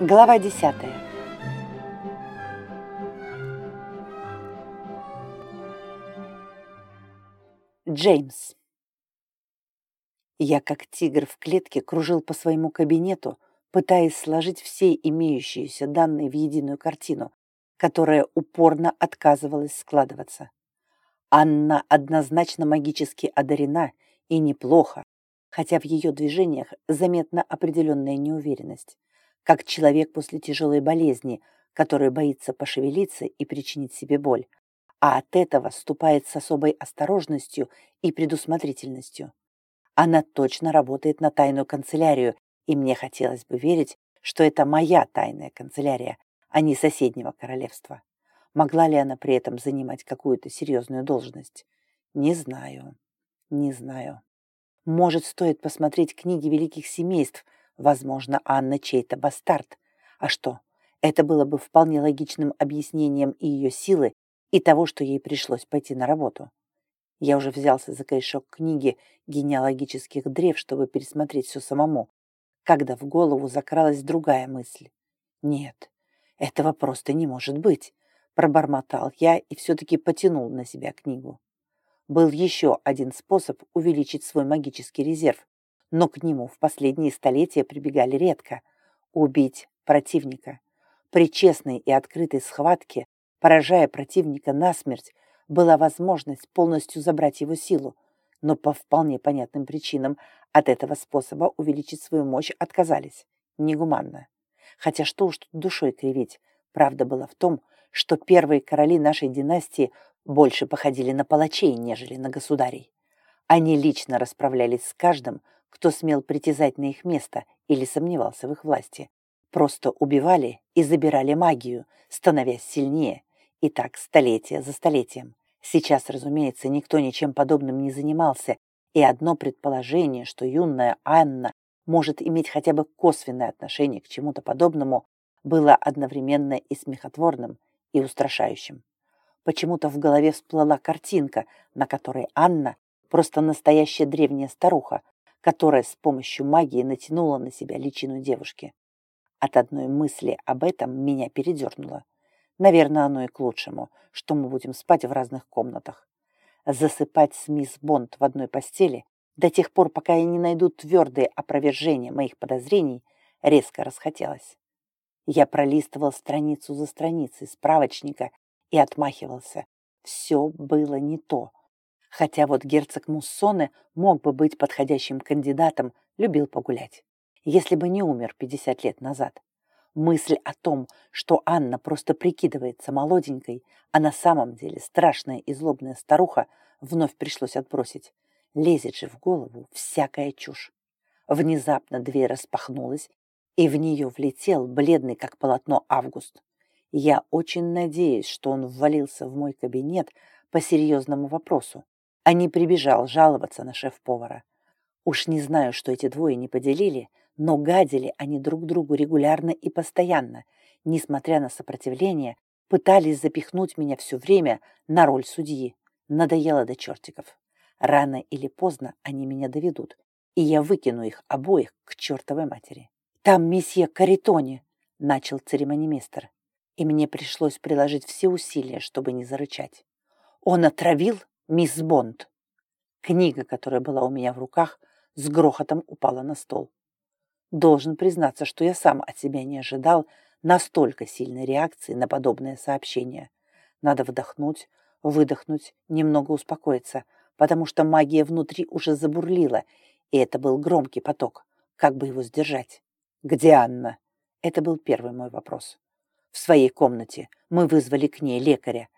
Глава десятая. Джеймс. Я, как тигр в клетке, кружил по своему кабинету, пытаясь сложить все имеющиеся данные в единую картину, которая упорно отказывалась складываться. Анна однозначно магически одарена и неплохо, хотя в ее движениях заметна определенная неуверенность как человек после тяжелой болезни, который боится пошевелиться и причинить себе боль, а от этого ступает с особой осторожностью и предусмотрительностью. Она точно работает на тайную канцелярию, и мне хотелось бы верить, что это моя тайная канцелярия, а не соседнего королевства. Могла ли она при этом занимать какую-то серьезную должность? Не знаю, не знаю. Может, стоит посмотреть книги великих семейств – Возможно, Анна чей-то бастард. А что? Это было бы вполне логичным объяснением и ее силы, и того, что ей пришлось пойти на работу. Я уже взялся за корешок книги генеалогических древ, чтобы пересмотреть все самому, когда в голову закралась другая мысль. Нет, этого просто не может быть, пробормотал я и все-таки потянул на себя книгу. Был еще один способ увеличить свой магический резерв, но к нему в последние столетия прибегали редко. Убить противника. При честной и открытой схватке, поражая противника насмерть, была возможность полностью забрать его силу, но по вполне понятным причинам от этого способа увеличить свою мощь отказались. Негуманно. Хотя что уж тут душой кривить. Правда была в том, что первые короли нашей династии больше походили на палачей, нежели на государей. Они лично расправлялись с каждым, кто смел притязать на их место или сомневался в их власти. Просто убивали и забирали магию, становясь сильнее. И так столетие за столетием. Сейчас, разумеется, никто ничем подобным не занимался, и одно предположение, что юная Анна может иметь хотя бы косвенное отношение к чему-то подобному, было одновременно и смехотворным, и устрашающим. Почему-то в голове всплыла картинка, на которой Анна, просто настоящая древняя старуха, которая с помощью магии натянула на себя личину девушки. От одной мысли об этом меня передернуло. Наверное, оно и к лучшему, что мы будем спать в разных комнатах. Засыпать с мисс Бонд в одной постели до тех пор, пока я не найду твердые опровержения моих подозрений, резко расхотелось. Я пролистывал страницу за страницей справочника и отмахивался. Все было не то. Хотя вот герцог Муссоне мог бы быть подходящим кандидатом, любил погулять. Если бы не умер 50 лет назад. Мысль о том, что Анна просто прикидывается молоденькой, а на самом деле страшная и злобная старуха, вновь пришлось отбросить. Лезет же в голову всякая чушь. Внезапно дверь распахнулась, и в нее влетел бледный, как полотно, Август. Я очень надеюсь, что он ввалился в мой кабинет по серьезному вопросу а не прибежал жаловаться на шеф-повара. Уж не знаю, что эти двое не поделили, но гадили они друг другу регулярно и постоянно, несмотря на сопротивление, пытались запихнуть меня все время на роль судьи. Надоело до чертиков. Рано или поздно они меня доведут, и я выкину их обоих к чертовой матери. «Там месье Каритони», — начал церемонимейстер, и мне пришлось приложить все усилия, чтобы не зарычать. «Он отравил «Мисс Бонд». Книга, которая была у меня в руках, с грохотом упала на стол. Должен признаться, что я сам от себя не ожидал настолько сильной реакции на подобное сообщение. Надо вдохнуть, выдохнуть, немного успокоиться, потому что магия внутри уже забурлила, и это был громкий поток. Как бы его сдержать? «Где Анна?» Это был первый мой вопрос. В своей комнате мы вызвали к ней лекаря.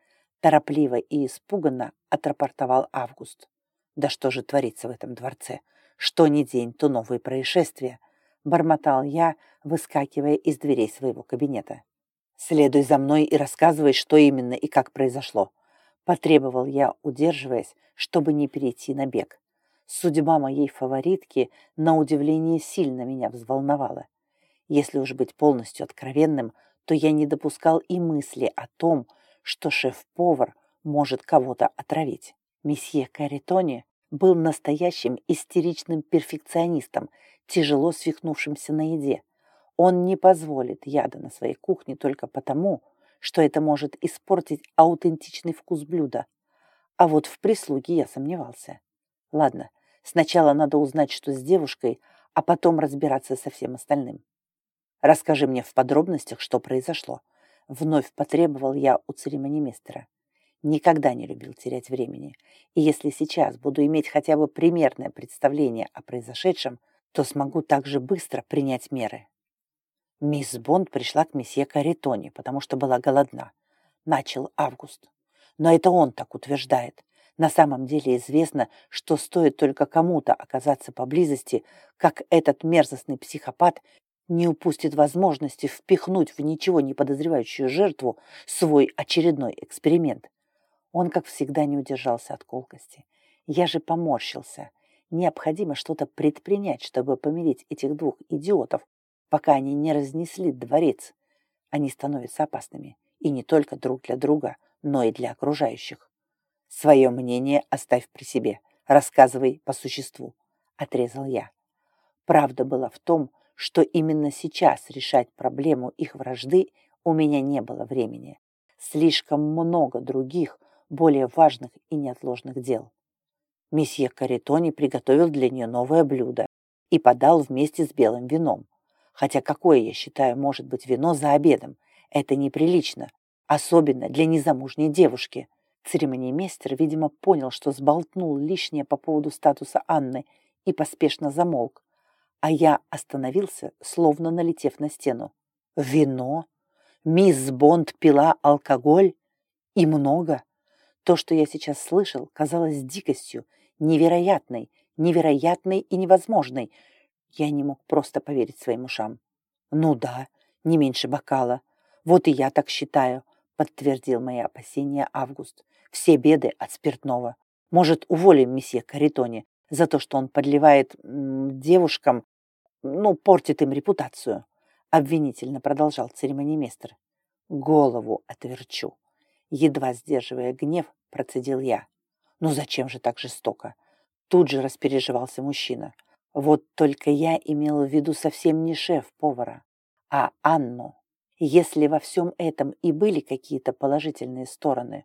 Торопливо и испуганно отрапортовал Август. Да что же творится в этом дворце? Что ни день, то новые происшествия. Бормотал я, выскакивая из дверей своего кабинета. Следуй за мной и рассказывай, что именно и как произошло. Потребовал я, удерживаясь, чтобы не перейти на бег. Судьба моей фаворитки, на удивление, сильно меня взволновала. Если уж быть полностью откровенным, то я не допускал и мысли о том, что шеф-повар может кого-то отравить. Месье Каритони был настоящим истеричным перфекционистом, тяжело свихнувшимся на еде. Он не позволит яда на своей кухне только потому, что это может испортить аутентичный вкус блюда. А вот в прислуге я сомневался. Ладно, сначала надо узнать, что с девушкой, а потом разбираться со всем остальным. Расскажи мне в подробностях, что произошло. Вновь потребовал я у церемонимейстера. Никогда не любил терять времени. И если сейчас буду иметь хотя бы примерное представление о произошедшем, то смогу также быстро принять меры. Мисс Бонд пришла к месье Каритоне, потому что была голодна. Начал Август. Но это он так утверждает. На самом деле известно, что стоит только кому-то оказаться поблизости, как этот мерзостный психопат не упустит возможности впихнуть в ничего не подозревающую жертву свой очередной эксперимент. Он, как всегда, не удержался от колкости. Я же поморщился. Необходимо что-то предпринять, чтобы помирить этих двух идиотов, пока они не разнесли дворец. Они становятся опасными. И не только друг для друга, но и для окружающих. Свое мнение оставь при себе. Рассказывай по существу. Отрезал я. Правда была в том, что именно сейчас решать проблему их вражды у меня не было времени. Слишком много других, более важных и неотложных дел. Месье Каритони приготовил для нее новое блюдо и подал вместе с белым вином. Хотя какое, я считаю, может быть вино за обедом? Это неприлично, особенно для незамужней девушки. Церемониймейстер, видимо, понял, что сболтнул лишнее по поводу статуса Анны и поспешно замолк. А я остановился, словно налетев на стену. Вино? Мисс Бонд пила алкоголь? И много? То, что я сейчас слышал, казалось дикостью, невероятной, невероятной и невозможной, я не мог просто поверить своим ушам. «Ну да, не меньше бокала. Вот и я так считаю», — подтвердил мои опасения Август. «Все беды от спиртного. Может, уволим месье Каритони за то, что он подливает девушкам, ну, портит им репутацию», — обвинительно продолжал церемонимейстер. «Голову отверчу». Едва сдерживая гнев, процедил я. «Ну зачем же так жестоко?» Тут же распереживался мужчина. Вот только я имел в виду совсем не шеф-повара, а Анну. Если во всем этом и были какие-то положительные стороны,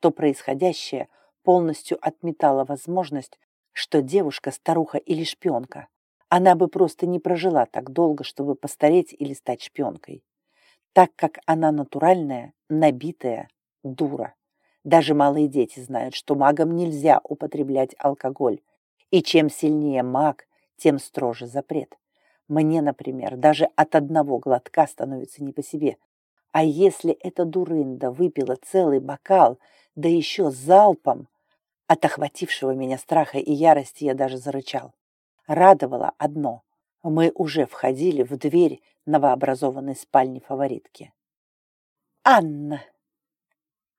то происходящее полностью отметало возможность, что девушка старуха или шпионка. Она бы просто не прожила так долго, чтобы постареть или стать шпионкой. Так как она натуральная, набитая дура. Даже малые дети знают, что магам нельзя употреблять алкоголь. И чем сильнее маг, тем строже запрет. Мне, например, даже от одного глотка становится не по себе. А если эта дурында выпила целый бокал, да еще залпом, от охватившего меня страха и ярости я даже зарычал. Радовало одно. Мы уже входили в дверь новообразованной спальни фаворитки. «Анна!»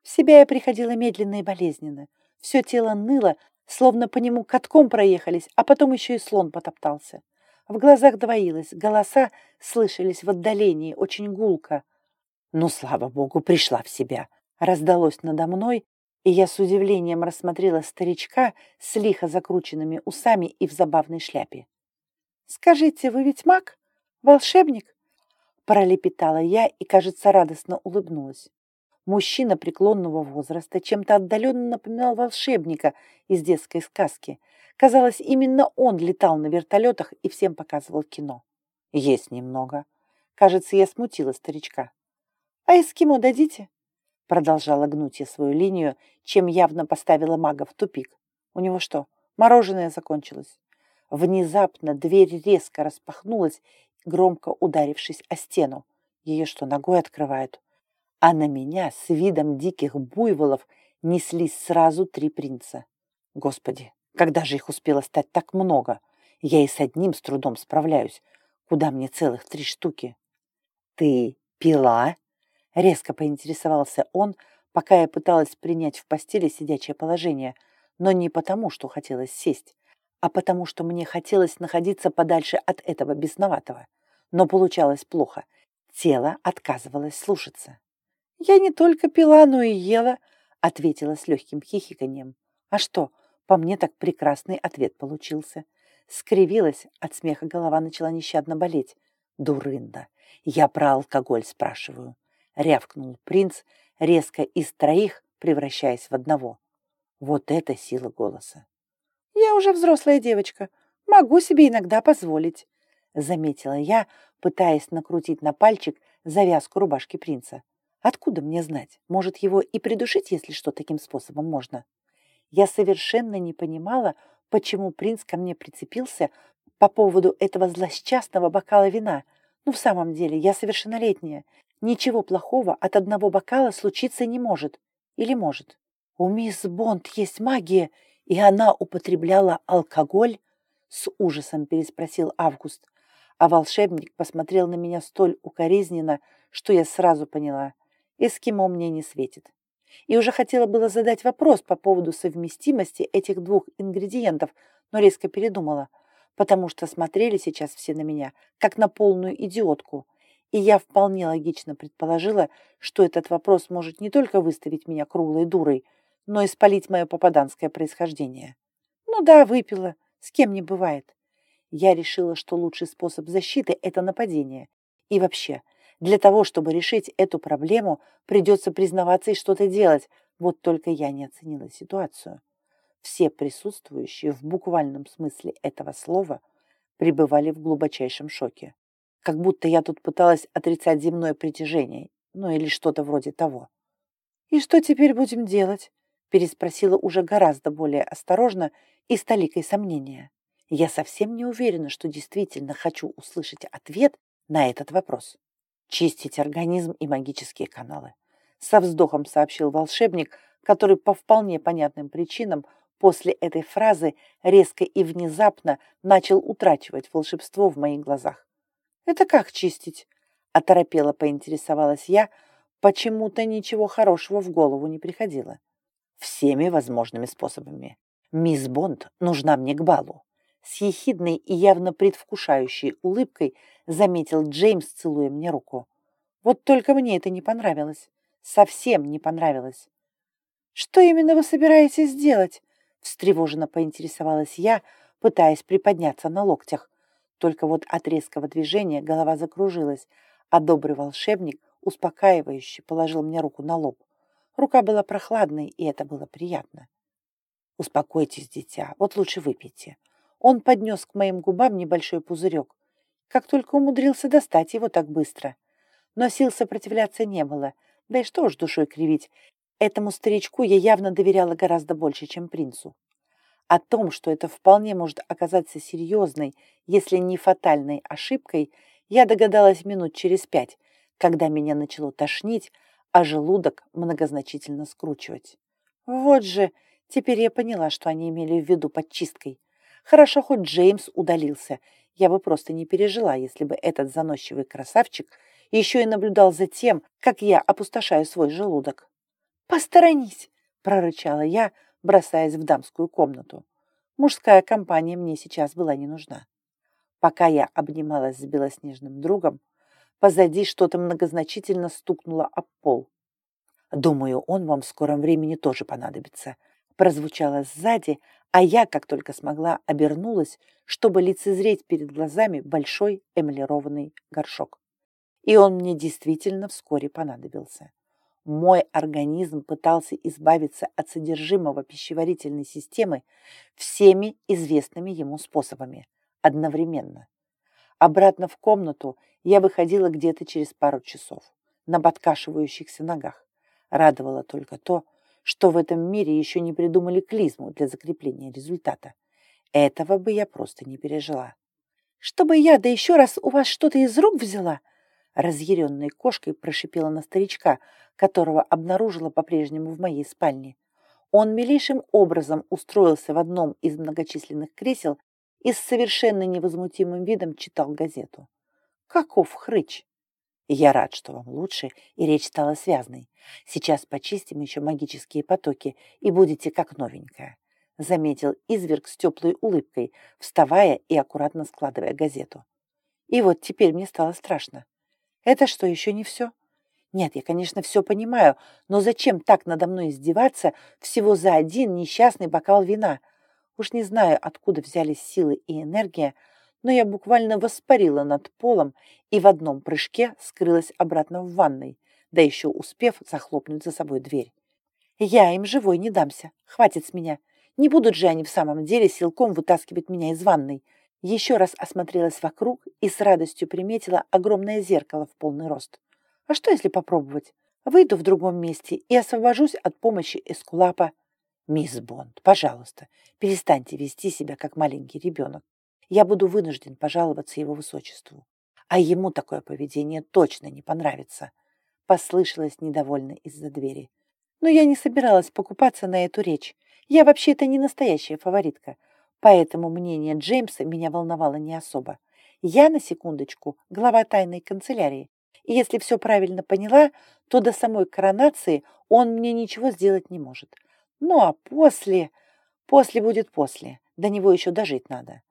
В себя я приходила медленно и болезненно. Все тело ныло, Словно по нему катком проехались, а потом еще и слон потоптался. В глазах двоилось, голоса слышались в отдалении, очень гулко. Ну, слава богу, пришла в себя. Раздалось надо мной, и я с удивлением рассмотрела старичка с лихо закрученными усами и в забавной шляпе. «Скажите, вы ведь маг? Волшебник?» Пролепетала я и, кажется, радостно улыбнулась. Мужчина преклонного возраста чем-то отдаленно напоминал волшебника из детской сказки. Казалось, именно он летал на вертолетах и всем показывал кино. Есть немного. Кажется, я смутила старичка. «А эскимо дадите?» Продолжала гнуть я свою линию, чем явно поставила мага в тупик. У него что, мороженое закончилось? Внезапно дверь резко распахнулась, громко ударившись о стену. Ее что, ногой открывают? а на меня с видом диких буйволов неслись сразу три принца. Господи, когда же их успело стать так много? Я и с одним с трудом справляюсь. Куда мне целых три штуки? Ты пила? Резко поинтересовался он, пока я пыталась принять в постели сидячее положение, но не потому, что хотелось сесть, а потому, что мне хотелось находиться подальше от этого бесноватого. Но получалось плохо. Тело отказывалось слушаться. «Я не только пила, но и ела», — ответила с легким хихиканием. «А что, по мне так прекрасный ответ получился». Скривилась, от смеха голова начала нещадно болеть. Дурында. Я про алкоголь спрашиваю. Рявкнул принц, резко из троих превращаясь в одного. Вот это сила голоса. Я уже взрослая девочка. Могу себе иногда позволить, заметила я, пытаясь накрутить на пальчик завязку рубашки принца. Откуда мне знать? Может, его и придушить, если что, таким способом можно? Я совершенно не понимала, почему принц ко мне прицепился по поводу этого злосчастного бокала вина. Ну, в самом деле, я совершеннолетняя. Ничего плохого от одного бокала случиться не может. Или может? У мисс Бонд есть магия, и она употребляла алкоголь? С ужасом переспросил Август. А волшебник посмотрел на меня столь укоризненно, что я сразу поняла. Эскимо мне не светит. И уже хотела было задать вопрос по поводу совместимости этих двух ингредиентов, но резко передумала, потому что смотрели сейчас все на меня, как на полную идиотку. И я вполне логично предположила, что этот вопрос может не только выставить меня круглой дурой, но и спалить мое попаданское происхождение. Ну да, выпила, с кем не бывает. Я решила, что лучший способ защиты – это нападение. И вообще, для того, чтобы решить эту проблему, придется признаваться и что-то делать. Вот только я не оценила ситуацию. Все присутствующие в буквальном смысле этого слова пребывали в глубочайшем шоке. Как будто я тут пыталась отрицать земное притяжение, ну или что-то вроде того. «И что теперь будем делать?» переспросила уже гораздо более осторожно и с толикой сомнения. Я совсем не уверена, что действительно хочу услышать ответ на этот вопрос. Чистить организм и магические каналы. Со вздохом сообщил волшебник, который по вполне понятным причинам после этой фразы резко и внезапно начал утрачивать волшебство в моих глазах. «Это как чистить?» – оторопела поинтересовалась я, почему-то ничего хорошего в голову не приходило. «Всеми возможными способами. Мисс Бонд нужна мне к балу с ехидной и явно предвкушающей улыбкой заметил Джеймс, целуя мне руку. Вот только мне это не понравилось. Совсем не понравилось. «Что именно вы собираетесь сделать?» встревоженно поинтересовалась я, пытаясь приподняться на локтях. Только вот от резкого движения голова закружилась, а добрый волшебник успокаивающе положил мне руку на лоб. Рука была прохладной, и это было приятно. «Успокойтесь, дитя, вот лучше выпейте. Он поднес к моим губам небольшой пузырек. Как только умудрился достать его так быстро. Но сил сопротивляться не было. Да и что уж душой кривить. Этому старичку я явно доверяла гораздо больше, чем принцу. О том, что это вполне может оказаться серьезной, если не фатальной ошибкой, я догадалась минут через пять, когда меня начало тошнить, а желудок многозначительно скручивать. Вот же, теперь я поняла, что они имели в виду под чисткой. Хорошо, хоть Джеймс удалился. Я бы просто не пережила, если бы этот заносчивый красавчик еще и наблюдал за тем, как я опустошаю свой желудок. «Посторонись!» – прорычала я, бросаясь в дамскую комнату. Мужская компания мне сейчас была не нужна. Пока я обнималась с белоснежным другом, позади что-то многозначительно стукнуло об пол. «Думаю, он вам в скором времени тоже понадобится», прозвучало сзади, а я, как только смогла, обернулась, чтобы лицезреть перед глазами большой эмалированный горшок. И он мне действительно вскоре понадобился. Мой организм пытался избавиться от содержимого пищеварительной системы всеми известными ему способами одновременно. Обратно в комнату я выходила где-то через пару часов на подкашивающихся ногах. Радовало только то, что в этом мире еще не придумали клизму для закрепления результата. Этого бы я просто не пережила. «Чтобы я, да еще раз у вас что-то из рук взяла!» Разъяренной кошкой прошипела на старичка, которого обнаружила по-прежнему в моей спальне. Он милейшим образом устроился в одном из многочисленных кресел и с совершенно невозмутимым видом читал газету. Каков хрыч! Я рад, что вам лучше, и речь стала связной. Сейчас почистим еще магические потоки, и будете как новенькая», — заметил изверг с теплой улыбкой, вставая и аккуратно складывая газету. И вот теперь мне стало страшно. Это что, еще не все? Нет, я, конечно, все понимаю, но зачем так надо мной издеваться всего за один несчастный бокал вина? Уж не знаю, откуда взялись силы и энергия, но я буквально воспарила над полом и в одном прыжке скрылась обратно в ванной, да еще успев захлопнуть за собой дверь. Я им живой не дамся, хватит с меня. Не будут же они в самом деле силком вытаскивать меня из ванной. Еще раз осмотрелась вокруг и с радостью приметила огромное зеркало в полный рост. А что, если попробовать? Выйду в другом месте и освобожусь от помощи Эскулапа. Мисс Бонд, пожалуйста, перестаньте вести себя как маленький ребенок. Я буду вынужден пожаловаться его высочеству. А ему такое поведение точно не понравится. Послышалось недовольно из-за двери. Но я не собиралась покупаться на эту речь. Я вообще-то не настоящая фаворитка. Поэтому мнение Джеймса меня волновало не особо. Я, на секундочку, глава тайной канцелярии. И если все правильно поняла, то до самой коронации он мне ничего сделать не может. Ну а после... После будет после. До него еще дожить надо.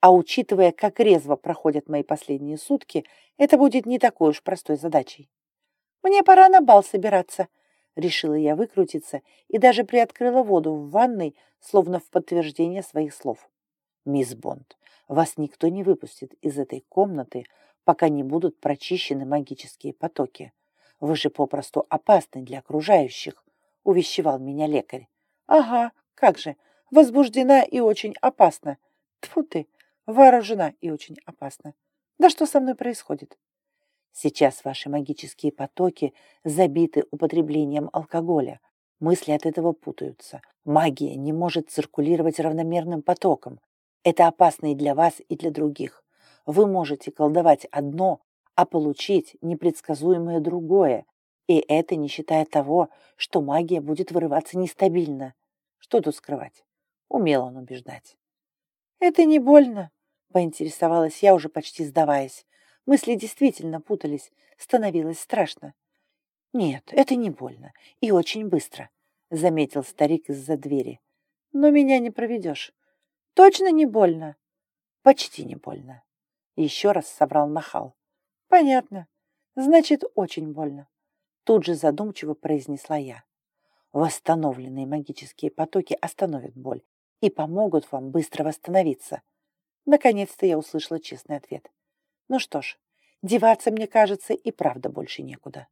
А учитывая, как резво проходят мои последние сутки, это будет не такой уж простой задачей. «Мне пора на бал собираться», — решила я выкрутиться и даже приоткрыла воду в ванной, словно в подтверждение своих слов. «Мисс Бонд, вас никто не выпустит из этой комнаты, пока не будут прочищены магические потоки. Вы же попросту опасны для окружающих», — увещевал меня лекарь. «Ага, как же, возбуждена и очень опасна. Тьфу ты, вооружена и очень опасна. Да что со мной происходит? Сейчас ваши магические потоки забиты употреблением алкоголя. Мысли от этого путаются. Магия не может циркулировать равномерным потоком. Это опасно и для вас, и для других. Вы можете колдовать одно, а получить непредсказуемое другое. И это не считая того, что магия будет вырываться нестабильно. Что тут скрывать? Умел он убеждать. «Это не больно», — поинтересовалась я, уже почти сдаваясь. Мысли действительно путались, становилось страшно. «Нет, это не больно и очень быстро», — заметил старик из-за двери. «Но меня не проведешь. Точно не больно?» «Почти не больно», — еще раз соврал нахал. «Понятно. Значит, очень больно», — тут же задумчиво произнесла я. «Восстановленные магические потоки остановят боль и помогут вам быстро восстановиться. Наконец-то я услышала честный ответ. Ну что ж, деваться, мне кажется, и правда больше некуда.